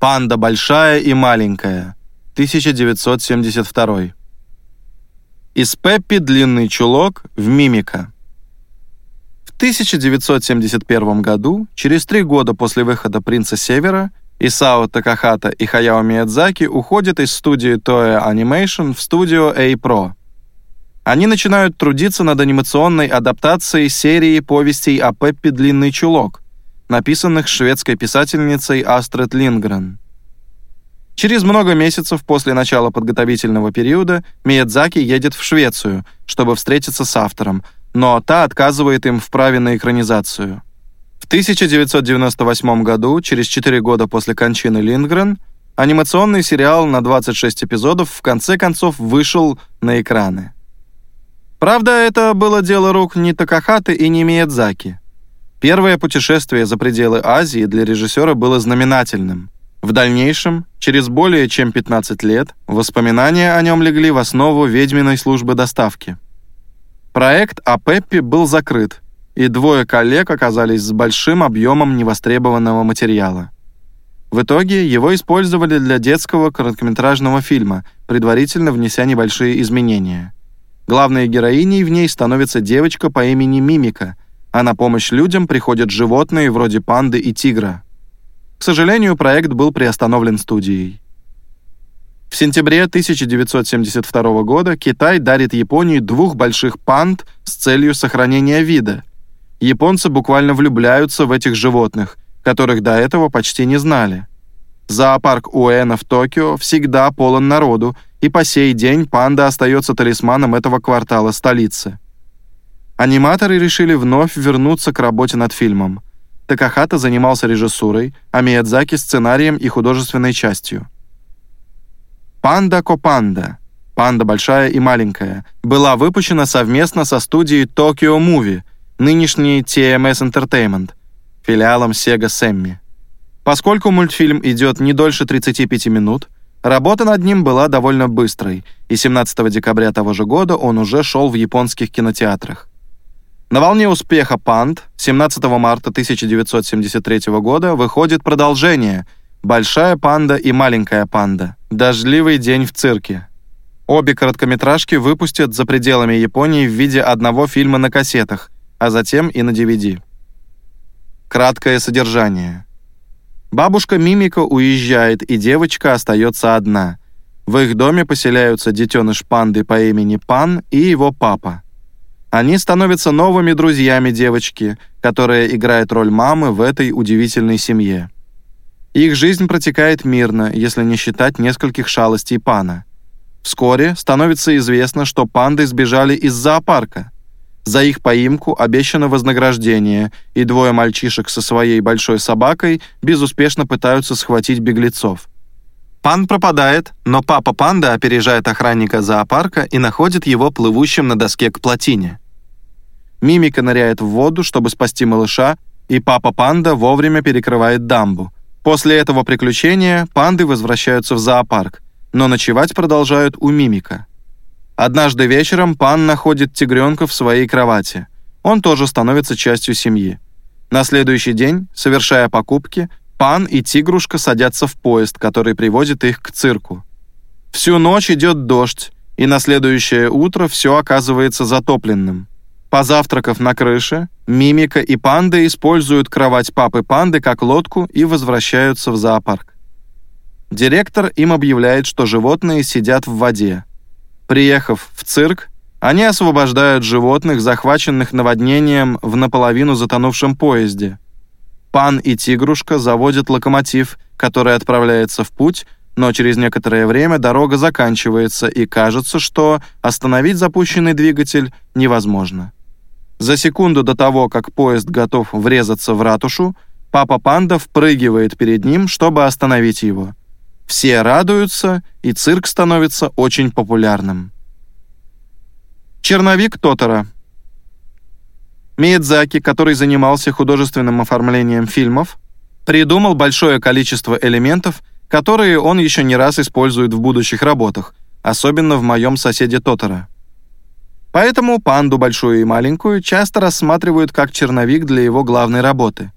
Панда большая и маленькая. 1972. Из Пеппи длинный чулок в Мимика. В 1971 году, через три года после выхода «Принца Севера», Исао Такахата и Хаяо Миядзаки уходят из студии Toei Animation в студию A-Pro. Они начинают трудиться над анимационной адаптацией серии повестей о Пеппи «Длинный чулок», написанных шведской писательницей Астрид Лингрен. Через много месяцев после начала подготовительного периода Миядзаки едет в Швецию, чтобы встретиться с автором, но та отказывает им в праве на экранизацию. В 1998 году, через 4 года после кончины Линдгрен, анимационный сериал на 26 эпизодов в конце концов вышел на экраны. Правда, это было дело рук не Такахаты и не Миядзаки. Первое путешествие за пределы Азии для режиссера было знаменательным. В дальнейшем, через более чем 15 лет, воспоминания о нем легли в основу ведьминой службы доставки. Проект о Пеппи был закрыт, и двое коллег оказались с большим объемом невостребованного материала. В итоге его использовали для детского короткометражного фильма, предварительно внеся небольшие изменения. Главной героиней в ней становится девочка по имени Мимика, а на помощь людям приходят животные вроде панды и тигра. К сожалению, проект был приостановлен студией. В сентябре 1972 года Китай дарит Японии двух больших панд с целью сохранения вида. Японцы буквально влюбляются в этих животных, которых до этого почти не знали. Зоопарк Уэна в Токио всегда полон народу, и по сей день панда остается талисманом этого квартала столицы. Аниматоры решили вновь вернуться к работе над фильмом – Такахата занимался режиссурой, а Миядзаки — сценарием и художественной частью. «Панда Копанда» «Панда большая и маленькая» была выпущена совместно со студией Tokyo Movie, нынешней TMS Entertainment, филиалом Sega Sammy. Поскольку мультфильм идет не дольше 35 минут, работа над ним была довольно быстрой, и 17 декабря того же года он уже шел в японских кинотеатрах. На волне успеха «Панд» 17 марта 1973 года выходит продолжение «Большая панда и маленькая панда. Дождливый день в цирке». Обе короткометражки выпустят за пределами Японии в виде одного фильма на кассетах, а затем и на DVD. Краткое содержание. Бабушка Мимика уезжает, и девочка остается одна. В их доме поселяются детеныш панды по имени Пан и его папа. Они становятся новыми друзьями девочки, которая играет роль мамы в этой удивительной семье. Их жизнь протекает мирно, если не считать нескольких шалостей пана. Вскоре становится известно, что панды сбежали из зоопарка. За их поимку обещано вознаграждение, и двое мальчишек со своей большой собакой безуспешно пытаются схватить беглецов. Пан пропадает, но папа панда опережает охранника зоопарка и находит его плывущим на доске к плотине. Мимика ныряет в воду, чтобы спасти малыша, и папа панда вовремя перекрывает дамбу. После этого приключения панды возвращаются в зоопарк, но ночевать продолжают у Мимика. Однажды вечером пан находит тигренка в своей кровати. Он тоже становится частью семьи. На следующий день, совершая покупки, Пан и Тигрушка садятся в поезд, который приводит их к цирку. Всю ночь идет дождь, и на следующее утро все оказывается затопленным. Позавтракав на крыше, Мимика и Панда используют кровать папы Панды как лодку и возвращаются в зоопарк. Директор им объявляет, что животные сидят в воде. Приехав в цирк, они освобождают животных, захваченных наводнением в наполовину затонувшем поезде – Пан и Тигрушка заводят локомотив, который отправляется в путь, но через некоторое время дорога заканчивается, и кажется, что остановить запущенный двигатель невозможно. За секунду до того, как поезд готов врезаться в ратушу, папа Панда впрыгивает перед ним, чтобы остановить его. Все радуются, и цирк становится очень популярным. Черновик Тотора – Миядзаки, который занимался художественным оформлением фильмов, придумал большое количество элементов, которые он еще не раз использует в будущих работах, особенно в моем соседе Тотора. Поэтому панду большую и маленькую часто рассматривают как черновик для его главной работы.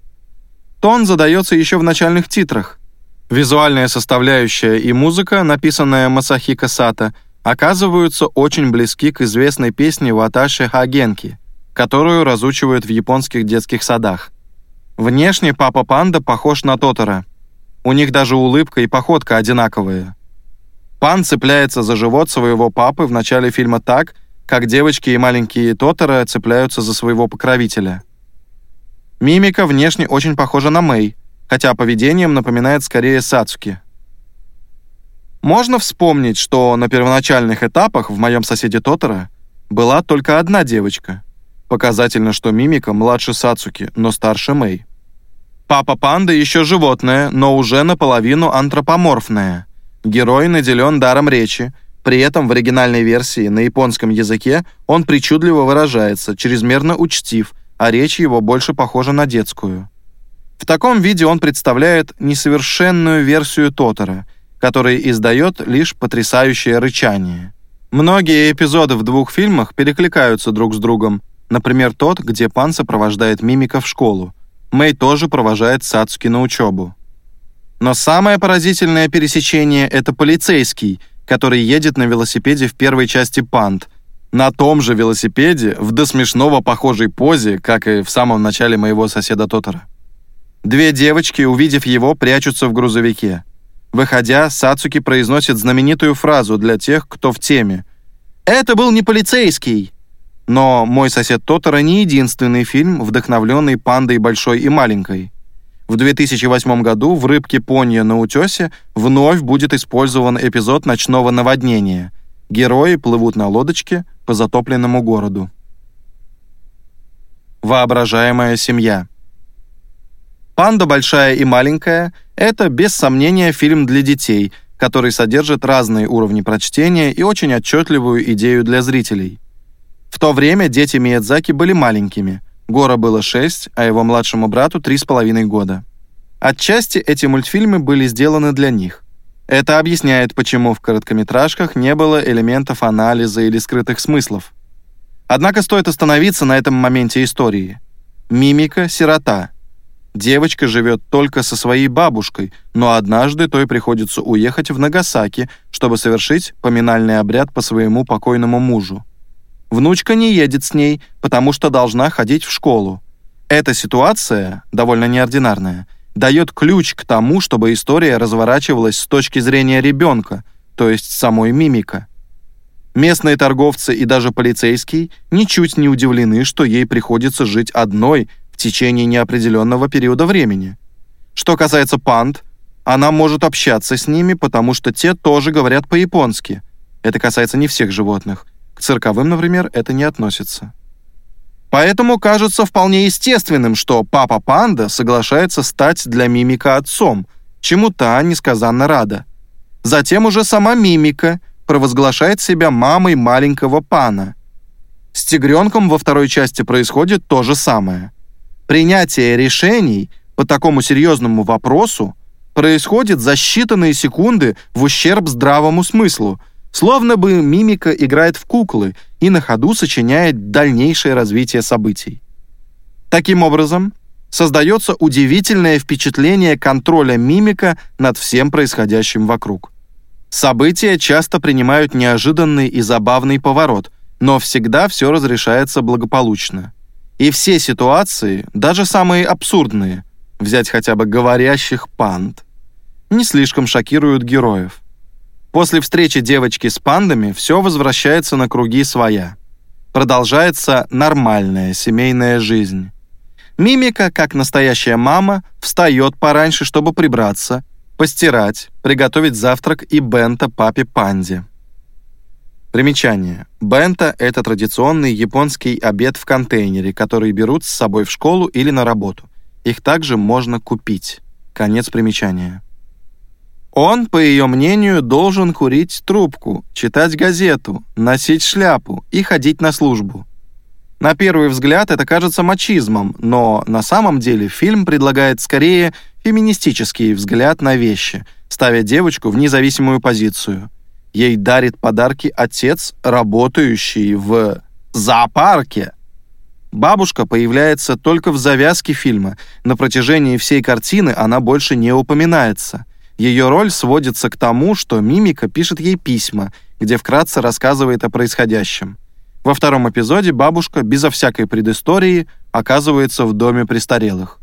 Тон задается еще в начальных титрах. Визуальная составляющая и музыка, написанная Масахико Сата, оказываются очень близки к известной песне Ваташи Хагенки, которую разучивают в японских детских садах. Внешне папа панда похож на Тотора. У них даже улыбка и походка одинаковые. Пан цепляется за живот своего папы в начале фильма так, как девочки и маленькие Тотора цепляются за своего покровителя. Мимика внешне очень похожа на Мэй, хотя поведением напоминает скорее Сацуки. Можно вспомнить, что на первоначальных этапах в моем соседе Тотора была только одна девочка. Показательно, что Мимика младше Сацуки, но старше Мэй. Папа панда еще животное, но уже наполовину антропоморфное. Герой наделен даром речи, при этом в оригинальной версии на японском языке он причудливо выражается, чрезмерно учтив, а речь его больше похожа на детскую. В таком виде он представляет несовершенную версию Тотора, который издает лишь потрясающее рычание. Многие эпизоды в двух фильмах перекликаются друг с другом, например, тот, где Пан сопровождает Мимика в школу. Мэй тоже провожает Сацуки на учебу. Но самое поразительное пересечение — это полицейский, который едет на велосипеде в первой части «Пант», на том же велосипеде, в до смешного похожей позе, как и в самом начале моего соседа Тотора. Две девочки, увидев его, прячутся в грузовике. Выходя, Сацуки произносит знаменитую фразу для тех, кто в теме. «Это был не полицейский!» Но «Мой сосед Тотора» не единственный фильм, вдохновленный пандой большой и маленькой. В 2008 году в «Рыбке Понья на утесе» вновь будет использован эпизод ночного наводнения. Герои плывут на лодочке по затопленному городу. Воображаемая семья. «Панда большая и маленькая» — это, без сомнения, фильм для детей, который содержит разные уровни прочтения и очень отчетливую идею для зрителей. В то время дети Миядзаки были маленькими. Гора было 6, а его младшему брату 3,5 года. Отчасти эти мультфильмы были сделаны для них. Это объясняет, почему в короткометражках не было элементов анализа или скрытых смыслов. Однако стоит остановиться на этом моменте истории. Мимика — сирота, Девочка живет только со своей бабушкой, но однажды той приходится уехать в Нагасаки, чтобы совершить поминальный обряд по своему покойному мужу. Внучка не едет с ней, потому что должна ходить в школу. Эта ситуация, довольно неординарная, дает ключ к тому, чтобы история разворачивалась с точки зрения ребенка, то есть самой мимика. Местные торговцы и даже полицейский ничуть не удивлены, что ей приходится жить одной – в течение неопределенного периода времени. Что касается панд, она может общаться с ними, потому что те тоже говорят по-японски. Это касается не всех животных. Цирковым, например, это не относится. Поэтому кажется вполне естественным, что папа панда соглашается стать для мимика отцом, чему та несказанно рада. Затем уже сама мимика провозглашает себя мамой маленького пана. С тигренком во второй части происходит то же самое. Принятие решений по такому серьезному вопросу происходит за считанные секунды в ущерб здравому смыслу, словно бы мимика играет в куклы и на ходу сочиняет дальнейшее развитие событий. Таким образом, создается удивительное впечатление контроля мимика над всем происходящим вокруг. События часто принимают неожиданный и забавный поворот, но всегда все разрешается благополучно. И все ситуации, даже самые абсурдные, взять хотя бы говорящих панд, не слишком шокируют героев. После встречи девочки с пандами все возвращается на круги своя. Продолжается нормальная семейная жизнь. Мимика, как настоящая мама, встает пораньше, чтобы прибраться, постирать, приготовить завтрак и бента папе Панде. Примечание. Бента – это традиционный японский обед в контейнере, который берут с собой в школу или на работу. Их также можно купить. Конец примечания. Он, по ее мнению, должен курить трубку, читать газету, носить шляпу и ходить на службу. На первый взгляд это кажется мачизмом, но на самом деле фильм предлагает скорее феминистический взгляд на вещи, ставя девочку в независимую позицию – Ей дарит подарки отец, работающий в зоопарке. Бабушка появляется только в завязке фильма. На протяжении всей картины она больше не упоминается. Ее роль сводится к тому, что Мимика пишет ей письма, где вкратце рассказывает о происходящем. Во втором эпизоде бабушка, безо всякой предыстории, оказывается в доме престарелых.